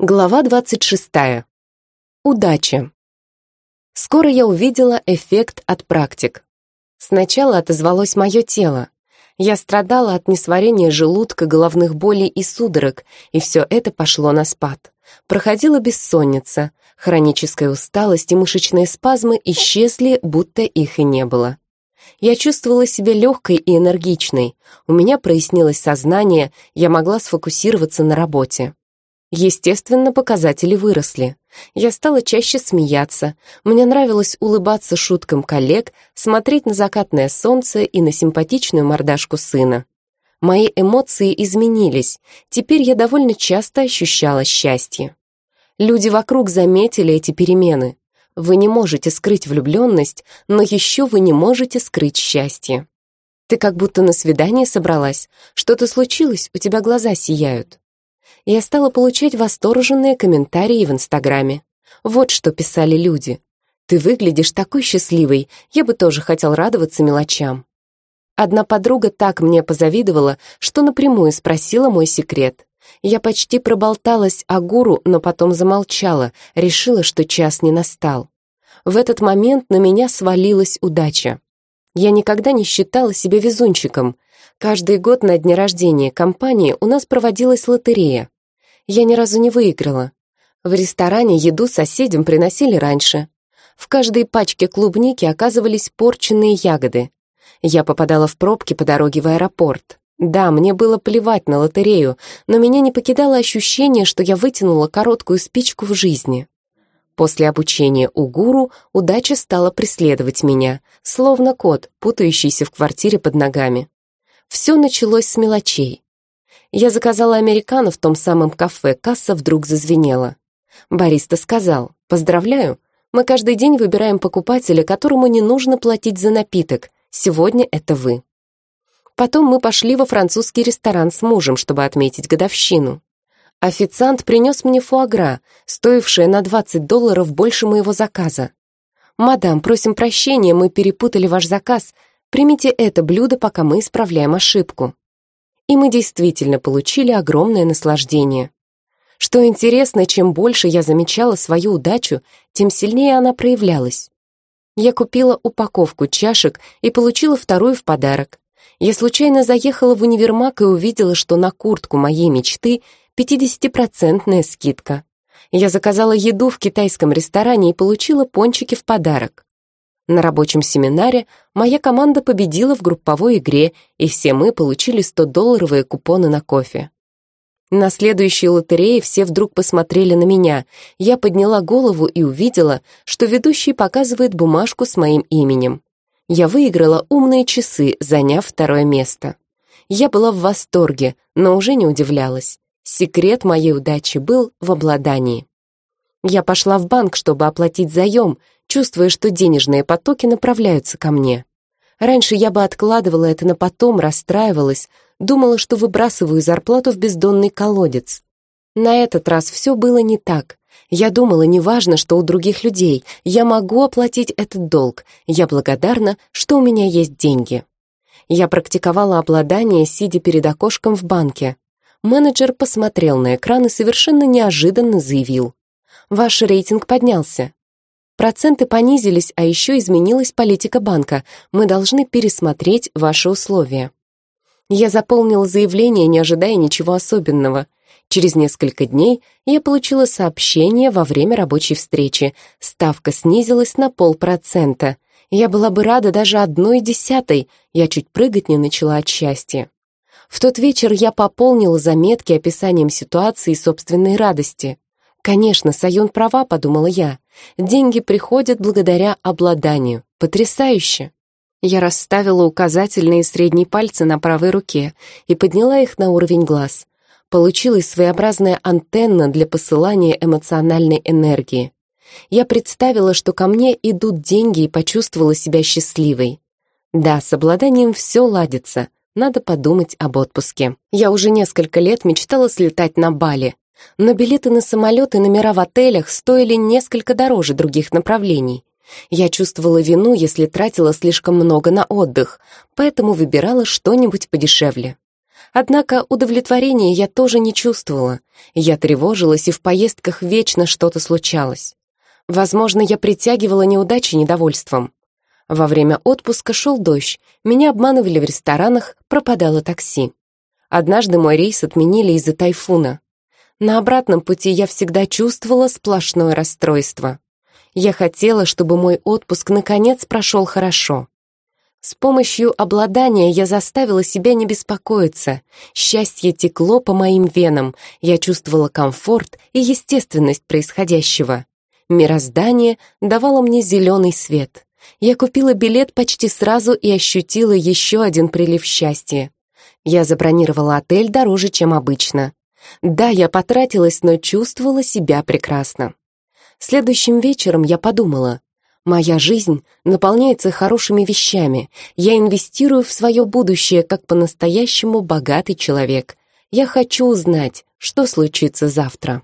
Глава 26. Удача. Скоро я увидела эффект от практик. Сначала отозвалось мое тело. Я страдала от несварения желудка, головных болей и судорог, и все это пошло на спад. Проходила бессонница, хроническая усталость и мышечные спазмы исчезли, будто их и не было. Я чувствовала себя легкой и энергичной, у меня прояснилось сознание, я могла сфокусироваться на работе. Естественно, показатели выросли. Я стала чаще смеяться, мне нравилось улыбаться шуткам коллег, смотреть на закатное солнце и на симпатичную мордашку сына. Мои эмоции изменились, теперь я довольно часто ощущала счастье. Люди вокруг заметили эти перемены. Вы не можете скрыть влюбленность, но еще вы не можете скрыть счастье. Ты как будто на свидание собралась, что-то случилось, у тебя глаза сияют я стала получать восторженные комментарии в Инстаграме. Вот что писали люди. «Ты выглядишь такой счастливой, я бы тоже хотел радоваться мелочам». Одна подруга так мне позавидовала, что напрямую спросила мой секрет. Я почти проболталась о гуру, но потом замолчала, решила, что час не настал. В этот момент на меня свалилась удача. Я никогда не считала себя везунчиком. Каждый год на дне рождения компании у нас проводилась лотерея. Я ни разу не выиграла. В ресторане еду соседям приносили раньше. В каждой пачке клубники оказывались порченные ягоды. Я попадала в пробки по дороге в аэропорт. Да, мне было плевать на лотерею, но меня не покидало ощущение, что я вытянула короткую спичку в жизни. После обучения у гуру удача стала преследовать меня, словно кот, путающийся в квартире под ногами. Все началось с мелочей. Я заказала американо в том самом кафе, касса вдруг зазвенела. Бариста сказал, «Поздравляю, мы каждый день выбираем покупателя, которому не нужно платить за напиток. Сегодня это вы». Потом мы пошли во французский ресторан с мужем, чтобы отметить годовщину. Официант принес мне фуагра, стоившее на 20 долларов больше моего заказа. «Мадам, просим прощения, мы перепутали ваш заказ. Примите это блюдо, пока мы исправляем ошибку» и мы действительно получили огромное наслаждение. Что интересно, чем больше я замечала свою удачу, тем сильнее она проявлялась. Я купила упаковку чашек и получила вторую в подарок. Я случайно заехала в универмаг и увидела, что на куртку моей мечты 50% скидка. Я заказала еду в китайском ресторане и получила пончики в подарок. На рабочем семинаре моя команда победила в групповой игре, и все мы получили 100-долларовые купоны на кофе. На следующей лотерее все вдруг посмотрели на меня. Я подняла голову и увидела, что ведущий показывает бумажку с моим именем. Я выиграла умные часы, заняв второе место. Я была в восторге, но уже не удивлялась. Секрет моей удачи был в обладании. Я пошла в банк, чтобы оплатить заем, чувствуя, что денежные потоки направляются ко мне. Раньше я бы откладывала это на потом, расстраивалась, думала, что выбрасываю зарплату в бездонный колодец. На этот раз все было не так. Я думала, неважно, что у других людей, я могу оплатить этот долг, я благодарна, что у меня есть деньги. Я практиковала обладание, сидя перед окошком в банке. Менеджер посмотрел на экран и совершенно неожиданно заявил. «Ваш рейтинг поднялся. Проценты понизились, а еще изменилась политика банка. Мы должны пересмотреть ваши условия. Я заполнила заявление, не ожидая ничего особенного. Через несколько дней я получила сообщение во время рабочей встречи. Ставка снизилась на полпроцента. Я была бы рада даже одной десятой. Я чуть прыгать не начала от счастья. В тот вечер я пополнила заметки описанием ситуации и собственной радости. Конечно, Саюн права, подумала я. Деньги приходят благодаря обладанию. Потрясающе! Я расставила указательные и средние пальцы на правой руке и подняла их на уровень глаз. Получилась своеобразная антенна для посылания эмоциональной энергии. Я представила, что ко мне идут деньги и почувствовала себя счастливой. Да, с обладанием все ладится. Надо подумать об отпуске. Я уже несколько лет мечтала слетать на Бали, но билеты на самолет и номера в отелях стоили несколько дороже других направлений. Я чувствовала вину, если тратила слишком много на отдых, поэтому выбирала что-нибудь подешевле. Однако удовлетворения я тоже не чувствовала. Я тревожилась, и в поездках вечно что-то случалось. Возможно, я притягивала неудачи недовольством. Во время отпуска шел дождь, меня обманывали в ресторанах, пропадало такси. Однажды мой рейс отменили из-за тайфуна. На обратном пути я всегда чувствовала сплошное расстройство. Я хотела, чтобы мой отпуск наконец прошел хорошо. С помощью обладания я заставила себя не беспокоиться. Счастье текло по моим венам, я чувствовала комфорт и естественность происходящего. Мироздание давало мне зеленый свет. Я купила билет почти сразу и ощутила еще один прилив счастья. Я забронировала отель дороже, чем обычно. Да, я потратилась, но чувствовала себя прекрасно. Следующим вечером я подумала, моя жизнь наполняется хорошими вещами, я инвестирую в свое будущее как по-настоящему богатый человек. Я хочу узнать, что случится завтра.